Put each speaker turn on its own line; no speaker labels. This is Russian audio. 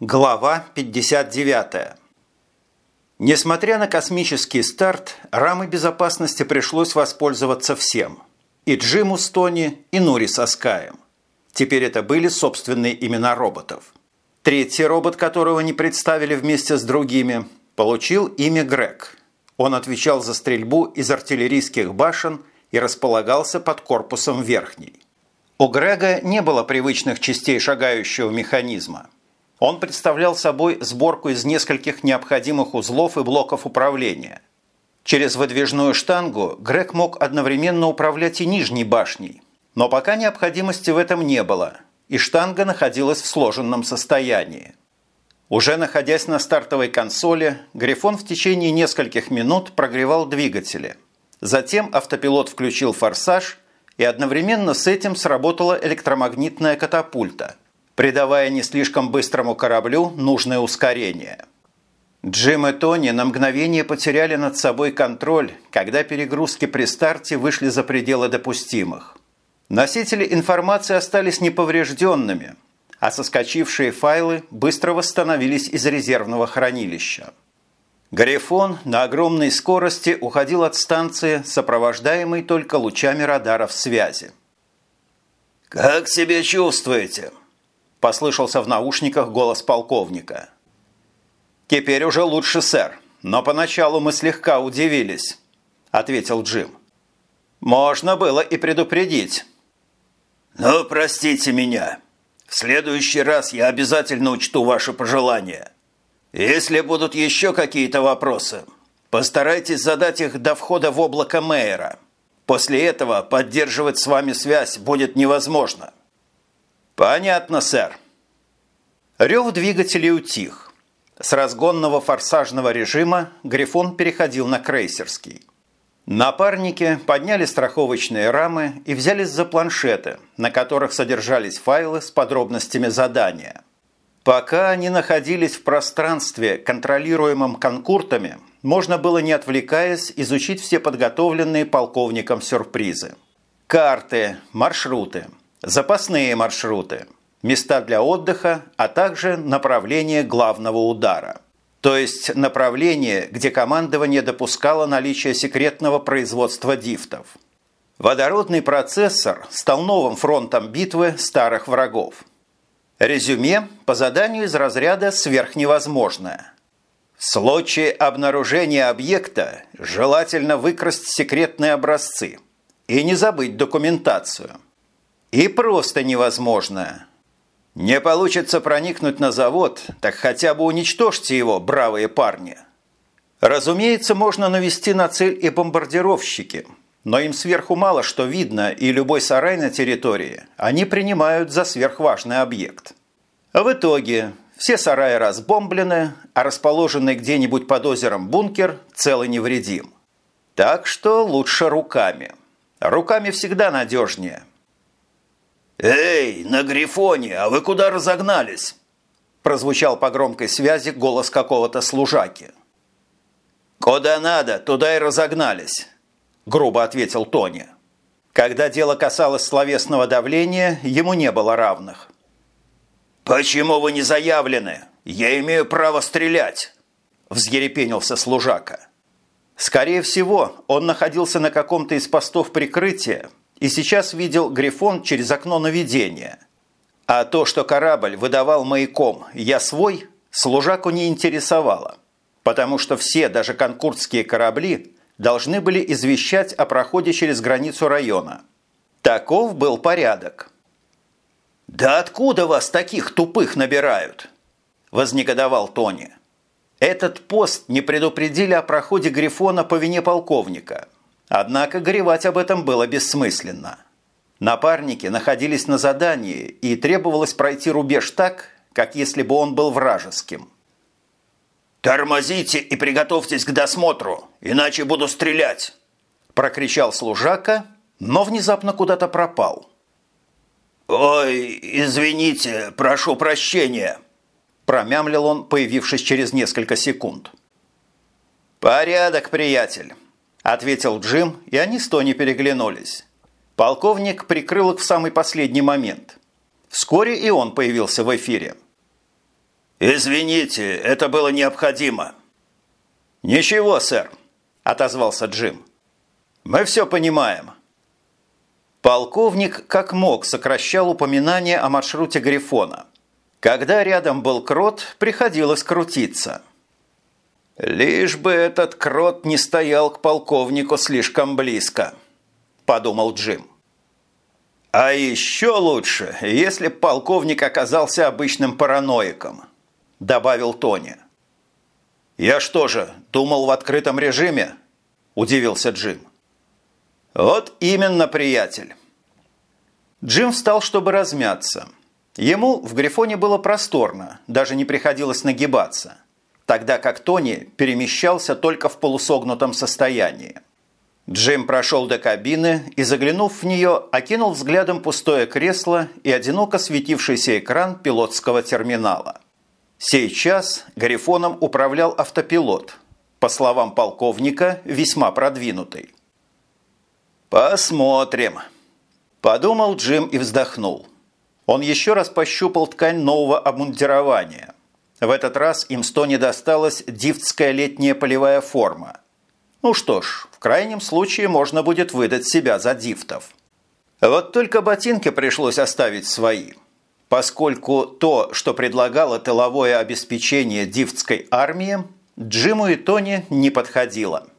Глава 59. Несмотря на космический старт, рамой безопасности пришлось воспользоваться всем. И Джиму с Тони, и Нури со Скаем. Теперь это были собственные имена роботов. Третий робот, которого не представили вместе с другими, получил имя Грег. Он отвечал за стрельбу из артиллерийских башен и располагался под корпусом верхней. У Грега не было привычных частей шагающего механизма. Он представлял собой сборку из нескольких необходимых узлов и блоков управления. Через выдвижную штангу Грег мог одновременно управлять и нижней башней, но пока необходимости в этом не было, и штанга находилась в сложенном состоянии. Уже находясь на стартовой консоли, Грифон в течение нескольких минут прогревал двигатели. Затем автопилот включил форсаж – и одновременно с этим сработала электромагнитная катапульта, придавая не слишком быстрому кораблю нужное ускорение. Джим и Тони на мгновение потеряли над собой контроль, когда перегрузки при старте вышли за пределы допустимых. Носители информации остались неповрежденными, а соскочившие файлы быстро восстановились из резервного хранилища. Грифон на огромной скорости уходил от станции, сопровождаемый только лучами радаров связи.
«Как себя чувствуете?» – послышался в наушниках голос полковника.
«Теперь уже лучше, сэр, но поначалу мы слегка удивились», – ответил Джим. «Можно было и предупредить».
«Ну, простите меня. В следующий раз я обязательно учту ваши пожелания». Если будут еще какие-то вопросы, постарайтесь задать их до входа в облако Мейера. После этого поддерживать с вами связь будет невозможно.
Понятно, сэр. Рев двигателей утих. С разгонного форсажного режима Грифон переходил на крейсерский. Напарники подняли страховочные рамы и взялись за планшеты, на которых содержались файлы с подробностями задания. Пока они находились в пространстве, контролируемом конкуртами, можно было, не отвлекаясь, изучить все подготовленные полковником сюрпризы. Карты, маршруты, запасные маршруты, места для отдыха, а также направление главного удара. То есть направление, где командование допускало наличие секретного производства дифтов. Водородный процессор стал новым фронтом битвы старых врагов – Резюме по заданию из разряда «сверхневозможное». В случае обнаружения объекта желательно выкрасть секретные образцы и не забыть документацию. И просто невозможно. Не получится проникнуть на завод, так хотя бы уничтожьте его, бравые парни. Разумеется, можно навести на цель и бомбардировщики – но им сверху мало что видно, и любой сарай на территории они принимают за сверхважный объект. В итоге все сараи разбомблены, а расположенный где-нибудь под озером бункер цел и невредим. Так что лучше руками. Руками всегда надежнее.
«Эй, на Грифоне, а вы куда разогнались?» Прозвучал по громкой связи голос какого-то служаки.
«Куда надо, туда и разогнались грубо ответил Тони. Когда дело касалось словесного давления, ему не было равных.
«Почему вы не заявлены? Я имею право стрелять!» взъерепенился служака.
Скорее всего, он находился на каком-то из постов прикрытия и сейчас видел Грифон через окно наведения. А то, что корабль выдавал маяком «я свой», служаку не интересовало, потому что все, даже конкурдские корабли, должны были извещать о проходе через границу района. Таков был порядок.
«Да откуда вас таких тупых набирают?» – вознегодовал Тони.
Этот пост не предупредили о проходе Грифона по вине полковника. Однако горевать об этом было бессмысленно. Напарники находились на задании, и требовалось пройти рубеж так, как если бы он был вражеским –
«Тормозите и приготовьтесь к досмотру, иначе буду стрелять!»
Прокричал служака, но внезапно куда-то пропал.
«Ой, извините, прошу прощения!»
Промямлил он, появившись через несколько секунд. «Порядок, приятель!» – ответил Джим, и они с Тони переглянулись. Полковник прикрыл их в самый последний момент. Вскоре и он появился в эфире.
«Извините, это было необходимо».
«Ничего, сэр», – отозвался Джим. «Мы все понимаем». Полковник как мог сокращал упоминание о маршруте Грифона. Когда рядом был крот, приходилось крутиться. «Лишь бы этот крот не стоял к полковнику слишком близко», – подумал Джим. «А еще лучше, если полковник оказался обычным параноиком», – добавил Тони. «Я что же, думал в открытом режиме?» – удивился Джим. «Вот именно, приятель». Джим встал, чтобы размяться. Ему в Грифоне было просторно, даже не приходилось нагибаться, тогда как Тони перемещался только в полусогнутом состоянии. Джим прошел до кабины и, заглянув в нее, окинул взглядом пустое кресло и одиноко светившийся экран пилотского терминала. Сейчас Гарифоном управлял автопилот, по словам полковника, весьма продвинутый. «Посмотрим», – подумал Джим и вздохнул. Он еще раз пощупал ткань нового обмундирования. В этот раз им сто не досталась дифтская летняя полевая форма. Ну что ж, в крайнем случае можно будет выдать себя за дифтов. Вот только ботинки пришлось оставить свои – поскольку то, что предлагало тыловое обеспечение дифтской армии, Джиму и Тони не подходило –